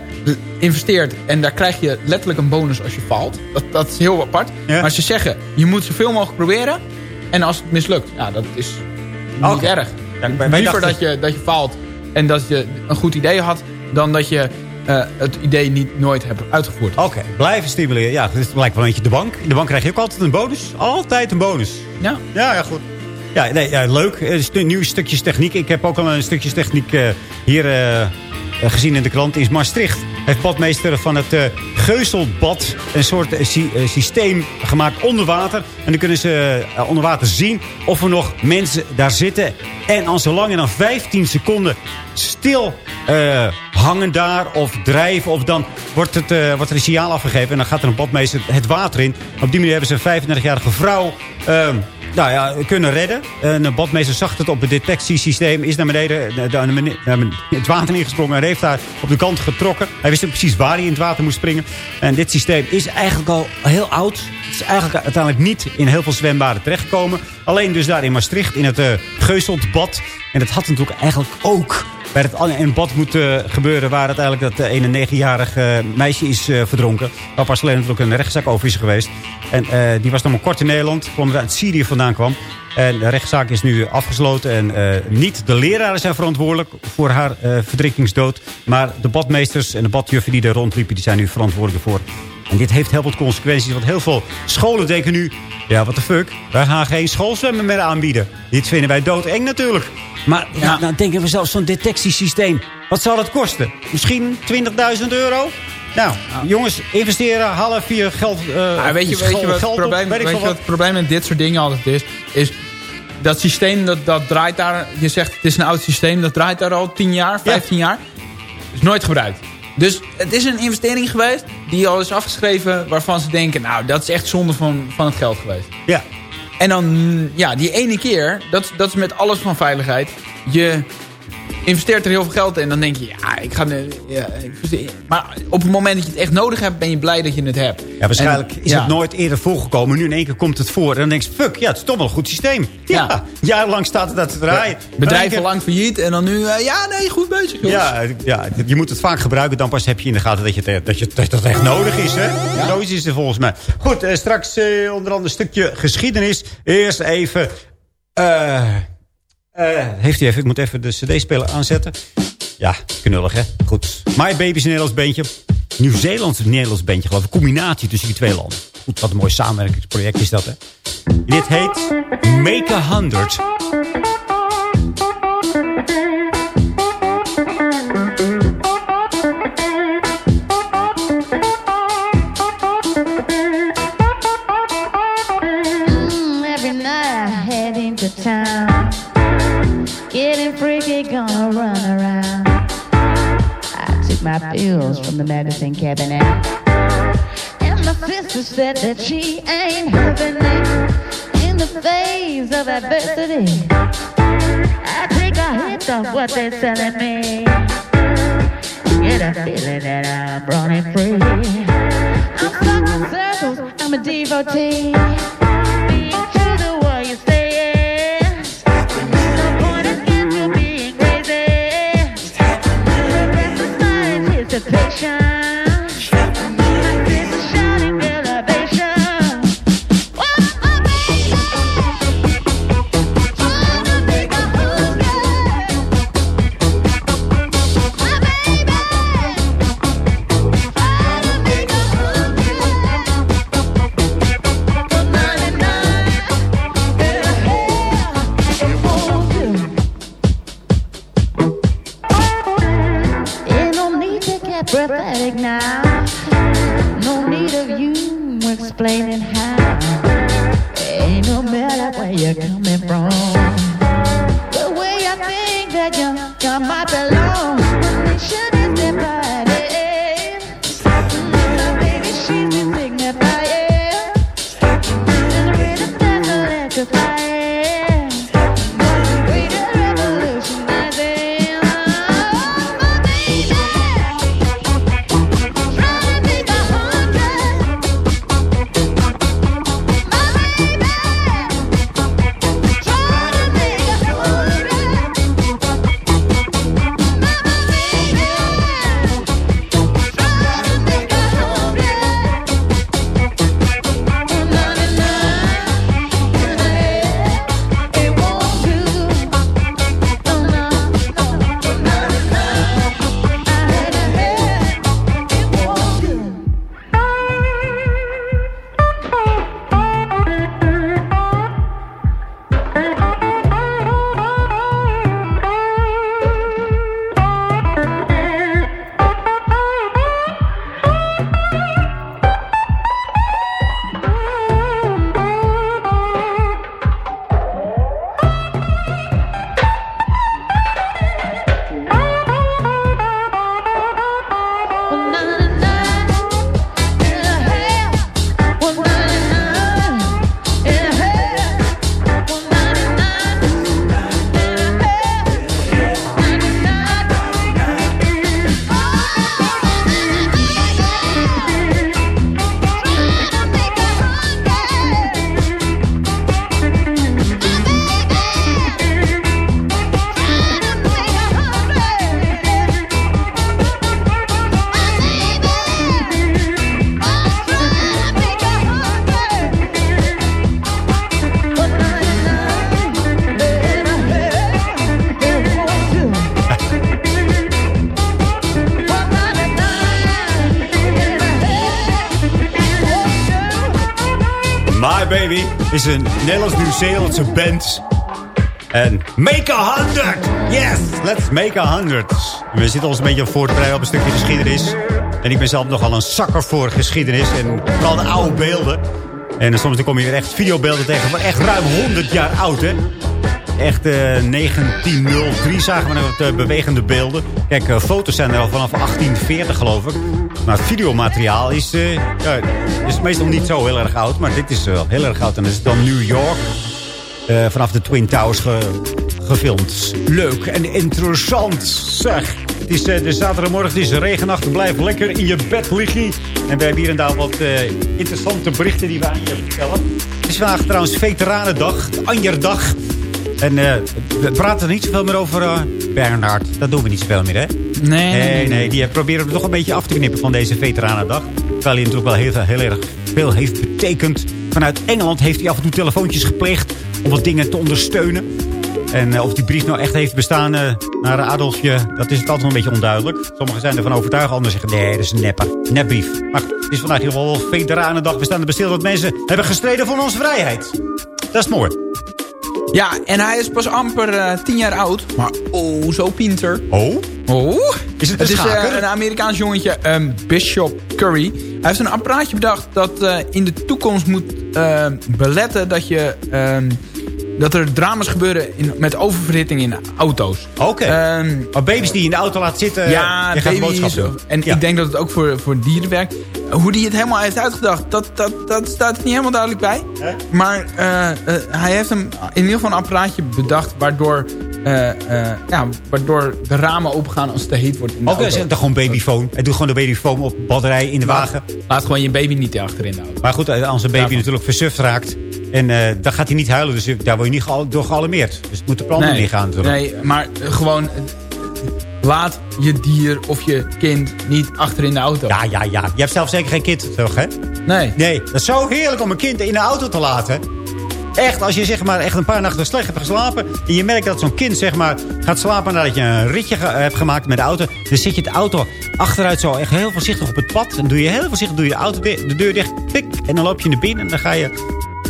investeert. En daar krijg je letterlijk een bonus als je faalt. Dat, dat is heel apart. Maar ze zeggen, je moet zoveel mogelijk proberen. En als het mislukt, ja, dat is
niet erg. Ja, Liever dat
je, dat je faalt en dat je een goed idee had... dan dat je eh, het idee niet nooit hebt uitgevoerd. Oké, blijven
stimuleren. Ja, het lijkt wel een beetje de bank. In de bank krijg je ook altijd een bonus. Altijd een bonus. Ja. Ja, ja goed. Ja, nee, ja, leuk. Eh, Nieuw stukjes techniek. Ik heb ook al een stukjes techniek eh, hier eh, gezien in de krant. In Maastricht heeft badmeester van het uh, Geuselbad een soort systeem gemaakt onder water. En dan kunnen ze onder water zien of er nog mensen daar zitten. En als ze langer dan 15 seconden stil uh, hangen daar of drijven. Of dan wordt, het, uh, wordt er een signaal afgegeven en dan gaat er een badmeester het water in. Op die manier hebben ze een 35-jarige vrouw... Uh, nou ja, kunnen redden. Een de badmeester zag het op het detectiesysteem. Is eh, naar beneden het water ingesprongen. En heeft daar op de kant getrokken. Hij wist precies waar hij in het water moest springen. En dit systeem is eigenlijk al heel oud. Het is eigenlijk uiteindelijk niet in heel veel zwembaden terechtgekomen. Alleen dus daar in Maastricht in het uh, En dat had natuurlijk eigenlijk ook bij het in bad moet gebeuren... waar het eigenlijk dat 91 eh, jarige eh, meisje is eh, verdronken. Waar pas alleen natuurlijk een rechtszaak over is geweest. En die was nog maar kort in Nederland, omdat uit Syrië vandaan kwam. En de rechtszaak is nu afgesloten. En niet de leraren zijn verantwoordelijk voor haar verdrinkingsdood. Maar de badmeesters en de badjuffen die er rondliepen... die zijn nu verantwoordelijk voor. En dit heeft heel wat consequenties. Want heel veel scholen denken nu... Ja, wat de fuck, wij gaan geen schoolzwemmen meer aanbieden. Dit vinden wij doodeng natuurlijk. Maar nou, dan nou denken we zelfs zo'n detectiesysteem. Wat zal het kosten? Misschien 20.000 euro? Nou, jongens, investeren, halen vier geld. Uh, ah, weet je, weet je, wat, het probleem, het
probleem met dit soort dingen altijd is? Is dat systeem dat, dat draait daar. Je zegt het is een oud systeem, dat draait daar al 10 jaar, 15 jaar. Is nooit gebruikt. Dus het is een investering geweest die al is afgeschreven waarvan ze denken, nou dat is echt zonde van, van het geld geweest. Ja, en dan, ja, die ene keer, dat, dat is met alles van veiligheid. Je investeert er heel veel geld in. En dan denk je, ja, ik ga... Nu, ja, maar op het moment dat je het echt nodig hebt, ben je blij dat je het hebt.
Ja, waarschijnlijk is het nooit eerder voorgekomen. Nu in één keer komt het voor. En dan denk je, fuck, ja, het is toch wel een goed systeem. Ja, jarenlang staat het daar te draaien. Bedrijven keer... lang failliet en dan nu, eh, ja, nee, goed bezig. Ja, ja, je moet het vaak gebruiken. Dan pas heb je in de gaten dat, je dat, je, dat echt nodig is. Hè? Zo is het volgens mij. Goed, eh, straks eh, onder andere een stukje geschiedenis. Eerst even... Eh, heeft u even, ik moet even de cd-speler aanzetten. Ja, knullig hè. Goed. My Baby's Nederlands bandje. nieuw zeelands Nederlands bandje geloof ik. Combinatie tussen die twee landen. Goed, wat een mooi samenwerkingsproject is dat hè. dit heet Make a Hundred.
pills from the medicine cabinet.
And my sister said that she ain't having it in the face of adversity. I take a hit of what they're selling me.
Get a feeling that I'm running free. I'm
fucking circles, I'm a devotee.
Nederlands, Nieuw-Zeelandse band En make a hundred! Yes, let's make a hundred. We zitten ons een beetje voor te op een stukje geschiedenis. En ik ben zelf nogal een zakker voor geschiedenis en vooral de oude beelden. En soms dan kom je er echt videobeelden tegen van echt ruim 100 jaar oud, hè? Echt uh, eh, 1903 zagen we wat uh, eh, bewegende beelden. Kijk, eh, foto's zijn er al vanaf 1840 geloof ik. Maar videomateriaal is, eh, is meestal niet zo heel erg oud. Maar dit is wel eh, heel erg oud. En dat is dan New York. Eh, vanaf de Twin Towers gefilmd. Leuk en interessant, zeg. Het is de zaterdagmorgen, het is regenachtig. Blijf lekker in je bed liggen. En we hebben hier en daar wat interessante berichten die we aan je vertellen. Het is vandaag trouwens Veteranendag, Anjerdag. En we praten er niet zoveel meer over Bernhard. Dat doen we niet zoveel meer, hè? Nee, nee, nee, Die eh, proberen we toch een beetje af te knippen van deze Veteranendag. Terwijl hij natuurlijk wel heel, eh, heel, erg veel heeft betekend. Vanuit Engeland heeft hij af en toe telefoontjes gepleegd om wat dingen te ondersteunen. En eh, of die brief nou echt heeft bestaan uh, naar Adolfje, dat is het altijd nog een beetje onduidelijk. Sommigen zijn ervan overtuigd, anderen zeggen nee, dat is een nepper, nepbrief. Maar het is vandaag in ieder geval Veteranendag. We staan er bestil dat mensen hebben gestreden voor onze vrijheid. Dat is mooi. Ja, en hij is pas amper eh, tien jaar oud. Maar oh, zo pinter. Oh? Oh?
Is het een Het is eh, een Amerikaans jongetje, um, Bishop Curry. Hij heeft een apparaatje bedacht dat eh, in de toekomst moet ehm, beletten dat je... Ehm, dat er drama's gebeuren in, met oververhitting in auto's. Oké. Okay. Ehm, maar baby's die in de auto laat zitten. Ja, je baby's. En ik denk dat het ook voor, voor dieren werkt. Hoe die het helemaal heeft uitgedacht, dat, dat, dat staat niet helemaal duidelijk bij. Maar eh, eh, hij heeft hem in ieder geval een apparaatje bedacht waardoor, eh, ja, waardoor de ramen opengaan als het te heet wordt.
Oké, okay, zet gewoon babyfoon. Hij doet gewoon de babyfoon op batterij in de wagen. Laat gewoon je baby niet achterin houden. Maar goed, als een baby natuurlijk versuft raakt en uh, dan gaat hij niet huilen, dus daar word je niet door gealarmeerd. Dus het moet de planten nee, gaan. Nee,
maar eh, gewoon... Eh,
laat je dier of je kind niet achter in de auto. Ja, ja, ja. Je hebt zelf zeker geen kind, toch, hè? Nee. Nee, dat is zo heerlijk om een kind in de auto te laten. Echt, als je zeg maar echt een paar nachten slecht hebt geslapen... en je merkt dat zo'n kind zeg maar gaat slapen nadat je een ritje hebt gemaakt met de auto... dan zit je de auto achteruit zo echt heel voorzichtig op het pad... en doe je heel voorzichtig doe je de, auto de, de deur dicht, pik... en dan loop je naar binnen en dan ga je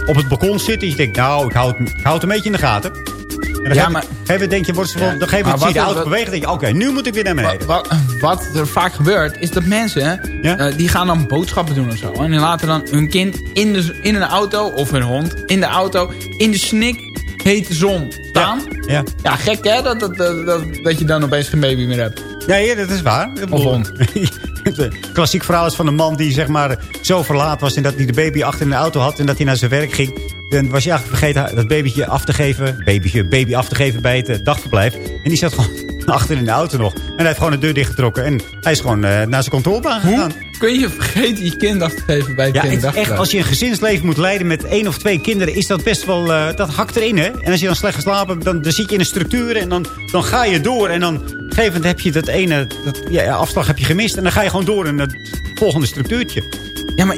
op het balkon zitten. Je denkt, nou, ik houd, het, ik hou het een beetje in de gaten. En dan ja, maar, even denk je, wordt ze ja, op een gegeven zie je auto bewegen. denk je, oké, nu moet ik weer naar beneden.
Wat, wat, er vaak gebeurt, is dat mensen... Eh, die gaan dan boodschappen doen of zo. En die laten dan hun kind in, de, in een auto, of hun hond, in de auto... in de snik hete
zon staan. Ja, ja. gek hè, dat, dat, dat, dat je dan opeens geen baby meer hebt. Ja, ja dat is waar. of hond. [LAUGHS] [LAUGHS] klassiek verhaal is van een man die zeg maar zo verlaat was... en dat hij de baby achter in de auto had en dat hij naar zijn werk ging. En was hij eigenlijk vergeten dat babytje af te geven... babytje, baby af te geven bij het eh, dagverblijf. En die zat gewoon achter in de auto nog. En hij heeft gewoon de deur dichtgetrokken. En hij is gewoon eh, naar zijn controlebaan gegaan. kun je vergeten je kind af te geven bij ja, echt, als je een gezinsleven moet leiden met één of twee kinderen... is dat best wel... Eh, dat hakt erin, hè? En als je dan slecht geslapen hebt, dan, dan zit je in een structuur... en dan, dan ga je door. En dan gegeven heb je dat ene dat, ja, afslag heb je gemist. En dan ga je gewoon door in het volgende structuurtje. Ja, maar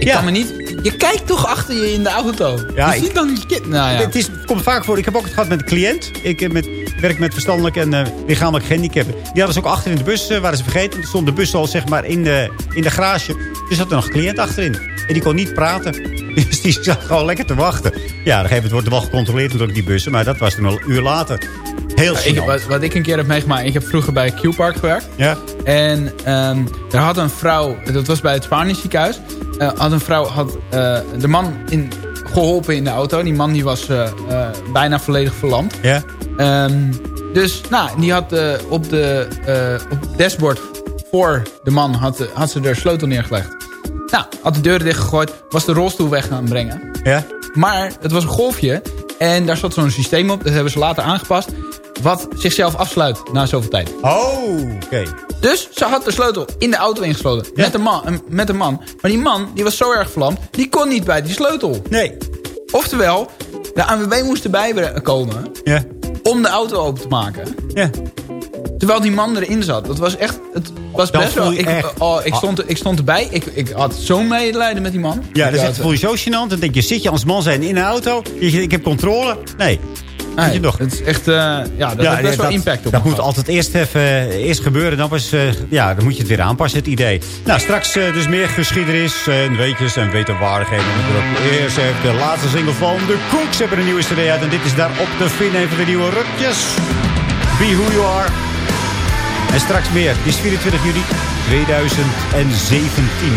ik ja. kan me niet... Je kijkt toch achter je in de auto. je ziet dan je kind. Nou, ja. Het, is, komt vaak voor. Ik heb ook het gehad met een cliënt. Ik eh, met, werk met verstandelijk en uh, lichamelijk gehandicapten. Die hadden ze ook achter in de bus. Uh, waren ze vergeten. Er stond de bus al zeg maar in de, in de garage. Dus zat er nog een cliënt achterin. En die kon niet praten. [LAUGHS] Dus die zat gewoon lekker te wachten. Ja, dan wordt er wel gecontroleerd door die bussen. Maar dat was toen al een uur later. Heel ik, wat, wat, ik een keer heb meegemaakt. Ik heb vroeger bij Q-Park gewerkt. Ja.
En um, daar had een vrouw. Dat was bij het Spaanse ziekenhuis. Eh, had een vrouw had, eh, de man in, geholpen in de auto. Die man die was eh, bijna volledig verlamd. Ja. Ehm, dus nou, die had op, de, op het dashboard voor de man had, had ze de sleutel neergelegd. Nou, had de deuren dichtgegooid, was de rolstoel weg gaan brengen. Ja. Maar het was een golfje en daar zat zo'n systeem op. Dat hebben ze later aangepast wat zichzelf afsluit na zoveel tijd. Oh, oké. Dus ze had de sleutel in de auto ingesloten. Met, een man, met een man. Maar die man die was zo erg verlamd. Die kon niet bij die sleutel. Nee. Oftewel, de ANWB moest erbij komen. Ja. Om de auto open te maken. Ja. Terwijl die man erin zat. Dat was echt... Het was best wel... Ik, oh, ik, stond, ik stond erbij. Ik, ik had zo'n medelijden
met die man. Ja, dat is echt, voel je zo gênant. Dan denk je, zit je als man zijn in een auto? ik heb controle? Nee. Ah, weet nog. Het is echt, eh, ja, dat heeft best wel impact op. Dat moet altijd eerst, even, eh, eerst gebeuren. Dan, eh, ja, dan moet je het weer aanpassen, het idee. Nou, straks dus meer geschiedenis en weetjes en wederwaardigheden. Eerst even de laatste single van de Cooks hebben een nieuwe CD uit. En dit is op te vinden, een van de nieuwe rukjes. Be Who You Are. En straks meer. Het is 24 juli 2017.